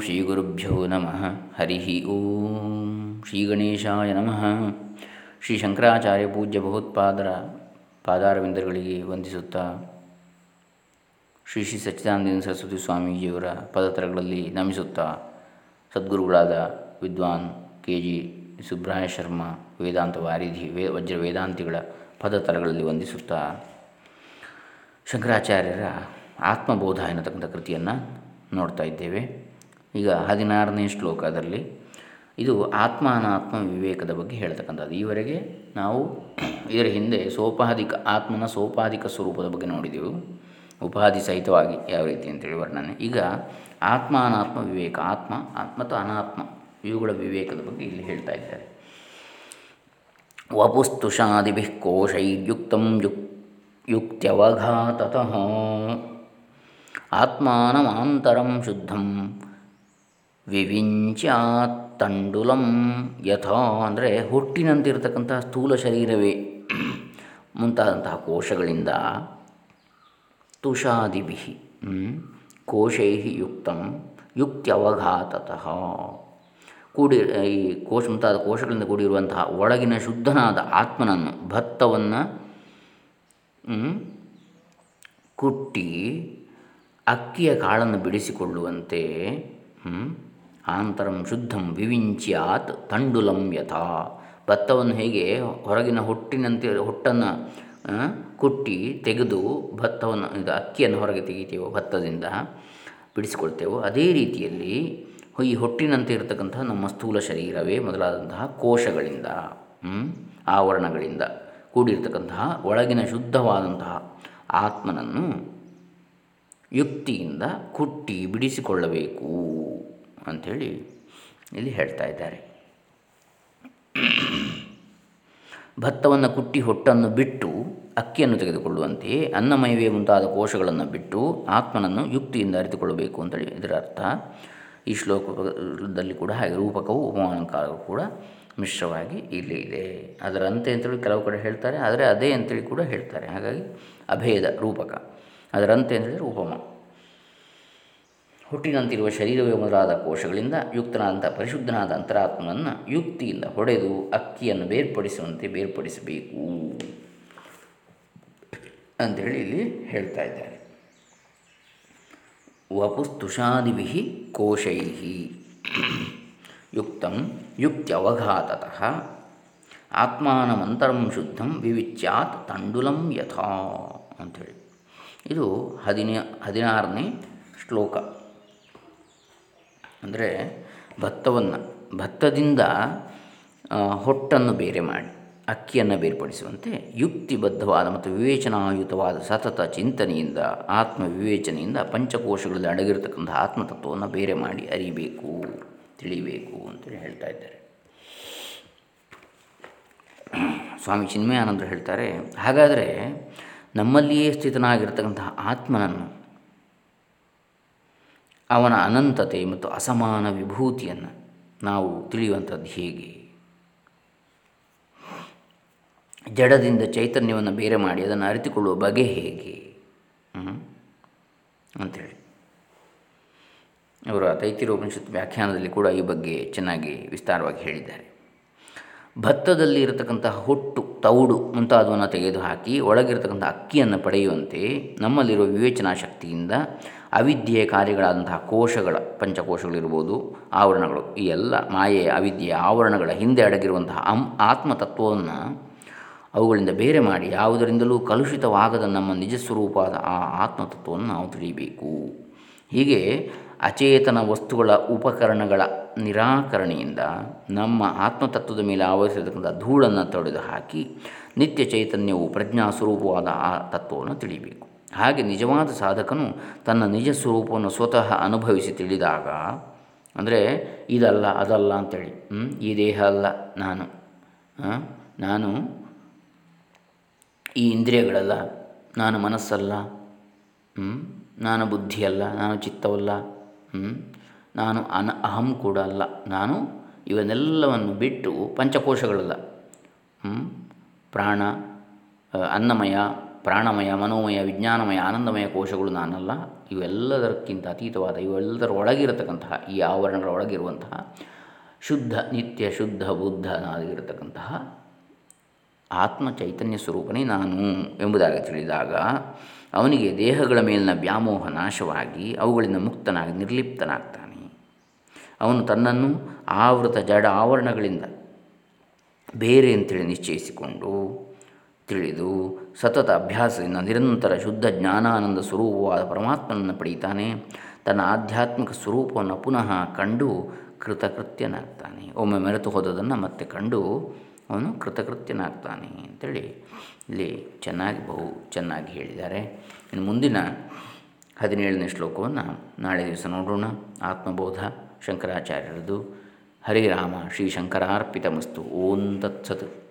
ಶ್ರೀಗುರುಭ್ಯೋ ನಮಃ ಹರಿ ಓಂ ಶ್ರೀ ಗಣೇಶಾಯ ನಮಃ ಶ್ರೀ ಶಂಕರಾಚಾರ್ಯ ಪೂಜ್ಯ ಭಗವತ್ಪಾದರ ಪಾದಾರವಿಂದರುಗಳಿಗೆ ವಂದಿಸುತ್ತಾ ಶ್ರೀ ಶ್ರೀ ಸಚ್ಚಿದಾನಂದ ಸರಸ್ವತಿ ಸ್ವಾಮೀಜಿಯವರ ಪದತರಗಳಲ್ಲಿ ನಮಿಸುತ್ತಾ ಸದ್ಗುರುಗಳಾದ ವಿದ್ವಾನ್ ಕೆ ಜಿ ಸುಬ್ರಾಯ ಶರ್ಮ, ವೇದಾಂತ ವಾರಿಧಿ, ವೇ ವಜ್ರ ವೇದಾಂತಿಗಳ ಪದತರಗಳಲ್ಲಿ ವಂದಿಸುತ್ತಾ ಶಂಕರಾಚಾರ್ಯರ ಆತ್ಮಬೋಧ ಎನ್ನತಕ್ಕಂಥ ಕೃತಿಯನ್ನು ನೋಡ್ತಾ ಇದ್ದೇವೆ. ಈಗ ಹದಿನಾರನೇ ಶ್ಲೋಕದಲ್ಲಿ ಇದು ಆತ್ಮ ಅನಾತ್ಮ ವಿವೇಕದ ಬಗ್ಗೆ ಹೇಳ್ತಕ್ಕಂಥದ್ದು. ಈವರೆಗೆ ನಾವು ಇದರ ಹಿಂದೆ ಸೋಪಾಧಿಕ ಆತ್ಮನ ಸೋಪಾಧಿಕ ಸ್ವರೂಪದ ಬಗ್ಗೆ ನೋಡಿದೆವು. ಉಪಾಧಿ ಸಹಿತವಾಗಿ ಯಾವ ರೀತಿ ಅಂತೇಳಿ ವರ್ಣನೆ. ಈಗ ಆತ್ಮ ಅನಾತ್ಮ ವಿವೇಕ ಆತ್ಮ ಮತ್ತು ಅನಾತ್ಮ ಇವುಗಳ ವಿವೇಕದ ಬಗ್ಗೆ ಇಲ್ಲಿ ಹೇಳ್ತಾ ಇದ್ದಾರೆ. ವಪುಸ್ತುಷಾದಿಭಿ ಕೋಶೈರ್ಯುಕ್ತ ಯುಕ್, ಯುಕ್ತ್ಯವಘಾತತಃ. ಆತ್ಮಾನಮಾಂತರಂ ಶುದ್ಧಂ ವಿವಿಂಚಾತ್ ತಂಡುಲಂ ಯಥಾ ಅಂದರೆ ಹುಟ್ಟಿನಂತಿರತಕ್ಕಂತಹ ಸ್ಥೂಲ ಶರೀರವೇ ಮುಂತಾದಂತಹ ಕೋಶಗಳಿಂದ ತುಷಾದಿಭಿ ಕೋಶೈ ಯುಕ್ತಂ, ಯುಕ್ತ್ಯವಘಾತತಃ. ಕೂಡಿ, ಈ ಕೋಶ, ಮುಂತಾದ ಕೋಶಗಳಿಂದ ಕೂಡಿರುವಂತಹ ಒಳಗಿನ ಶುದ್ಧನಾದ ಆತ್ಮನನ್ನು ಭತ್ತವನ್ನು ಕುಟ್ಟಿ ಅಕ್ಕಿಯ ಕಾಳನ್ನು ಬಿಡಿಸಿಕೊಳ್ಳುವಂತೆ ಆಂತರಂ ಶುದ್ಧಂ ವಿವಿಂಚ್ಯಾತ್ ತಂಡುಲಂ ಯಥಾ. ಭತ್ತವನ್ನು ಹೇಗೆ ಹೊರಗಿನ ಹೊಟ್ಟಿನಂತೆ ಹೊಟ್ಟನ್ನು ಕುಟ್ಟಿ ತೆಗೆದು ಭತ್ತವನ್ನು, ಇದು ಅಕ್ಕಿಯನ್ನು ಹೊರಗೆ ತೆಗಿತೇವೋ ಭತ್ತದಿಂದ ಬಿಡಿಸಿಕೊಳ್ತೇವೋ, ಅದೇ ರೀತಿಯಲ್ಲಿ ಈ ಹೊಟ್ಟಿನಂತೆ ಇರತಕ್ಕಂತಹ ನಮ್ಮ ಸ್ಥೂಲ ಶರೀರವೇ ಮೊದಲಾದಂತಹ ಕೋಶಗಳಿಂದ ಆವರಣಗಳಿಂದ ಕೂಡಿರ್ತಕ್ಕಂತಹ ಒಳಗಿನ ಶುದ್ಧವಾದಂತಹ ಆತ್ಮನನ್ನು ಯುಕ್ತಿಯಿಂದ ಕುಟ್ಟಿ ಬಿಡಿಸಿಕೊಳ್ಳಬೇಕು. ಅಂಥೇಳಿ ಇಲ್ಲಿ ಹೇಳ್ತಾ ಇದ್ದಾರೆ. ಭತ್ತವನ್ನು ಕುಟ್ಟಿ ಹೊಟ್ಟನ್ನು ಬಿಟ್ಟು ಅಕ್ಕಿಯನ್ನು ತೆಗೆದುಕೊಳ್ಳುವಂತೆ ಅನ್ನಮಯವೇ ಮುಂತಾದ ಕೋಶಗಳನ್ನು ಬಿಟ್ಟು ಆತ್ಮನನ್ನು ಯುಕ್ತಿಯಿಂದ ಅರಿತುಕೊಳ್ಳಬೇಕು ಅಂತೇಳಿ ಇದರ ಅರ್ಥ. ಈ ಶ್ಲೋಕದಲ್ಲಿ ಕೂಡ ಹಾಗೆ ರೂಪಕವು ಉಪಮಾನಕಾರವು ಕೂಡ ಮಿಶ್ರವಾಗಿ ಇಲ್ಲಿ ಇದೆ. ಅದರಂತೆ ಅಂತೇಳಿ ಕೆಲವು ಕಡೆ ಹೇಳ್ತಾರೆ, ಆದರೆ ಅದೇ ಅಂತೇಳಿ ಕೂಡ ಹೇಳ್ತಾರೆ. ಹಾಗಾಗಿ ಅಭೇದ ರೂಪಕ. ಅದರಂತೆ ಅಂತೇಳಿದರೆ ಉಪಮ. ಹುಟ್ಟಿನಂತಿರುವ ಶರೀರವೇ ಮೊದಲಾದ ಕೋಶಗಳಿಂದ ಯುಕ್ತನಾದಂಥ ಪರಿಶುದ್ಧನಾದ ಅಂತರಾತ್ಮನನ್ನು ಯುಕ್ತಿಯಿಂದ ಹೊಡೆದು ಅಕ್ಕಿಯನ್ನು ಬೇರ್ಪಡಿಸುವಂತೆ ಬೇರ್ಪಡಿಸಬೇಕು ಅಂಥೇಳಿ ಇಲ್ಲಿ ಹೇಳ್ತಾ ಇದ್ದಾರೆ. ವಪುಸ್ತುಷಾದಿಭಿ ಕೋಶೈ ಯುಕ್ತಂ ಯುಕ್ತ್ಯವಘಾತತಃ ಆತ್ಮಾನಮಂತರಂ ಶುದ್ಧಂ ವಿವಿಚ್ಯಾತ್ ತಂಡುಲಂ ಯಥಾ ಅಂಥೇಳಿ ಇದು ಹದಿನ ಹದಿನಾರನೇ ಶ್ಲೋಕ. ಅಂದರೆ ಭತ್ತವನ್ನು, ಭತ್ತದಿಂದ ಹೊಟ್ಟನ್ನು ಬೇರೆ ಮಾಡಿ, ಅಕ್ಕಿಯನ್ನು ಬೇರ್ಪಡಿಸುವಂತೆ ಯುಕ್ತಿಬದ್ಧವಾದ ಮತ್ತು ವಿವೇಚನಾಯುತವಾದ ಸತತ ಚಿಂತನೆಯಿಂದ ಆತ್ಮ ವಿವೇಚನೆಯಿಂದ ಪಂಚಕೋಶಗಳಲ್ಲಿ ಅಡಗಿರತಕ್ಕಂಥ ಆತ್ಮತತ್ವವನ್ನು ಬೇರೆ ಮಾಡಿ ಅರಿಬೇಕು, ತಿಳಿಬೇಕು ಅಂತೇಳಿ ಹೇಳ್ತಾ ಇದ್ದಾರೆ. ಸ್ವಾಮಿ ಚಿನ್ಮಯಾನಂದರು ಹೇಳ್ತಾರೆ, ಹಾಗಾದರೆ ನಮ್ಮಲ್ಲಿಯೇ ಸ್ಥಿತನಾಗಿರ್ತಕ್ಕಂತಹ ಆತ್ಮನನ್ನು ಅವನ ಅನಂತತೆ ಮತ್ತು ಅಸಮಾನ ವಿಭೂತಿಯನ್ನು ನಾವು ತಿಳಿಯುವಂಥದ್ದು ಹೇಗೆ? ಜಡದಿಂದ ಚೈತನ್ಯವನ್ನು ಬೇರೆ ಮಾಡಿ ಅದನ್ನು ಅರಿತುಕೊಳ್ಳುವ ಬಗೆ ಹೇಗೆ? ಅಂಥೇಳಿ ಅವರು ತೈತಿರೋಪನಿಷತ್ ವ್ಯಾಖ್ಯಾನದಲ್ಲಿ ಕೂಡ ಈ ಬಗ್ಗೆ ಚೆನ್ನಾಗಿ ವಿಸ್ತಾರವಾಗಿ ಹೇಳಿದ್ದಾರೆ. ಭತ್ತದಲ್ಲಿ ಇರತಕ್ಕಂತಹ ಹೊಟ್ಟು, ತೌಡು ಮುಂತಾದವನ್ನು ತೆಗೆದುಹಾಕಿ ಒಳಗಿರತಕ್ಕಂಥ ಅಕ್ಕಿಯನ್ನು ಪಡೆಯುವಂತೆ ನಮ್ಮಲ್ಲಿರುವ ವಿವೇಚನಾ ಶಕ್ತಿಯಿಂದ ಅವಿದ್ಯೆಯ ಕಾರ್ಯಗಳಾದಂತಹ ಕೋಶಗಳ ಪಂಚಕೋಶಗಳಿರ್ಬೋದು, ಆವರಣಗಳು, ಈ ಎಲ್ಲ ಮಾಯೆಯ ಅವಿದ್ಯೆಯ ಆವರಣಗಳ ಹಿಂದೆ ಅಡಗಿರುವಂತಹ ಅಂ ಆತ್ಮತತ್ವವನ್ನು ಅವುಗಳಿಂದ ಬೇರೆ ಮಾಡಿ ಯಾವುದರಿಂದಲೂ ಕಲುಷಿತವಾಗದ ನಮ್ಮ ನಿಜ ಸ್ವರೂಪವಾದ ಆ ಆತ್ಮತತ್ವವನ್ನು ನಾವು ತಿಳಿಯಬೇಕು. ಹೀಗೆ ಅಚೇತನ ವಸ್ತುಗಳ ಉಪಕರಣಗಳ ನಿರಾಕರಣೆಯಿಂದ ನಮ್ಮ ಆತ್ಮತತ್ವದ ಮೇಲೆ ಆವರಿಸಿರತಕ್ಕಂಥ ಧೂಳನ್ನು ತೊಡೆದು ಹಾಕಿ ನಿತ್ಯ ಚೈತನ್ಯವು ಪ್ರಜ್ಞಾ ಸ್ವರೂಪವಾದ ಆ ತತ್ವವನ್ನು ತಿಳಿಯಬೇಕು. ಹಾಗೆ ನಿಜವಾದ ಸಾಧಕನು ತನ್ನ ನಿಜ ಸ್ವರೂಪವನ್ನು ಸ್ವತಃ ಅನುಭವಿಸಿ ತಿಳಿದಾಗ, ಅಂದರೆ ಇದಲ್ಲ, ಅದಲ್ಲ ಅಂತೇಳಿ ಈ ದೇಹ ಅಲ್ಲ, ನಾನು ನಾನು ಈ ಇಂದ್ರಿಯಗಳಲ್ಲ, ನಾನು ಮನಸ್ಸಲ್ಲ ನಾನು ಬುದ್ಧಿಯಲ್ಲ, ನಾನು ಚಿತ್ತವಲ್ಲ ನಾನು ಅನ, ಅಹಂ ಕೂಡ ಅಲ್ಲ, ನಾನು ಇವನ್ನೆಲ್ಲವನ್ನು ಬಿಟ್ಟು ಪಂಚಕೋಶಗಳಲ್ಲ ಪ್ರಾಣ ಅನ್ನಮಯ ಪ್ರಾಣಮಯ, ಮನೋಮಯ, ವಿಜ್ಞಾನಮಯ, ಆನಂದಮಯ ಕೋಶಗಳು ನಾನಲ್ಲ. ಇವೆಲ್ಲದಕ್ಕಿಂತ ಅತೀತವಾದ, ಇವೆಲ್ಲದರ ಒಳಗಿರತಕ್ಕಂತಹ, ಈ ಆವರಣಗಳ ಒಳಗಿರುವಂತಹ ಶುದ್ಧ, ನಿತ್ಯ ಶುದ್ಧ ಬುದ್ಧನಾಗಿರತಕ್ಕಂತಹ ಆತ್ಮ ಚೈತನ್ಯ ಸ್ವರೂಪನೇ ನಾನು ಎಂಬುದಾಗಿ ತಿಳಿದಾಗ ಅವನಿಗೆ ದೇಹಗಳ ಮೇಲಿನ ವ್ಯಾಮೋಹ ನಾಶವಾಗಿ, ಅವುಗಳಿಂದ ಮುಕ್ತನಾಗಿ, ನಿರ್ಲಿಪ್ತನಾಗ್ತಾನೆ. ಅವನು ತನ್ನನ್ನು ಆವೃತ ಜಡ ಆವರಣಗಳಿಂದ ಬೇರೆ ಅಂತೇಳಿ ನಿಶ್ಚಯಿಸಿಕೊಂಡು ತಿಳಿದು ಸತತ ಅಭ್ಯಾಸದಿಂದ ನಿರಂತರ ಶುದ್ಧ ಜ್ಞಾನಾನಂದ ಸ್ವರೂಪವಾದ ಪರಮಾತ್ಮನನ್ನು ಪಡೀತಾನೆ ತನ್ನ ಆಧ್ಯಾತ್ಮಿಕ ಸ್ವರೂಪವನ್ನು ಪುನಃ ಕಂಡು ಕೃತಕೃತ್ಯನಾಗ್ತಾನೆ. ಒಮ್ಮೆ ಮೆರೆತು ಹೋದದನ್ನು ಮತ್ತೆ ಕಂಡು ಅವನು ಕೃತಕೃತ್ಯನಾಗ್ತಾನೆ ಅಂತೇಳಿ ಇಲ್ಲಿ ಚೆನ್ನಾಗಿ ಬಹು ಚೆನ್ನಾಗಿ ಹೇಳಿದ್ದಾರೆ. ಇನ್ನು ಮುಂದಿನ ಹದಿನೇಳನೇ ಶ್ಲೋಕವನ್ನು ನಾಳೆ ದಿವಸ ನೋಡೋಣ. ಆತ್ಮಬೋಧ ಶಂಕರಾಚಾರ್ಯರದು. ಹರಿರಾಮ ಶ್ರೀ ಶಂಕರಾರ್ಪಿತಮಸ್ತು. ಓಂ ತತ್ಸತ್.